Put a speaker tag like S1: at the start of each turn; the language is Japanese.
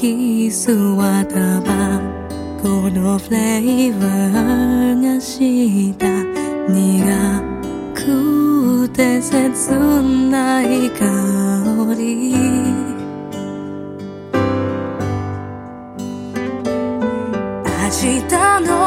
S1: キスはタバコのフレーバーがした。苦くて切ない香り。明日の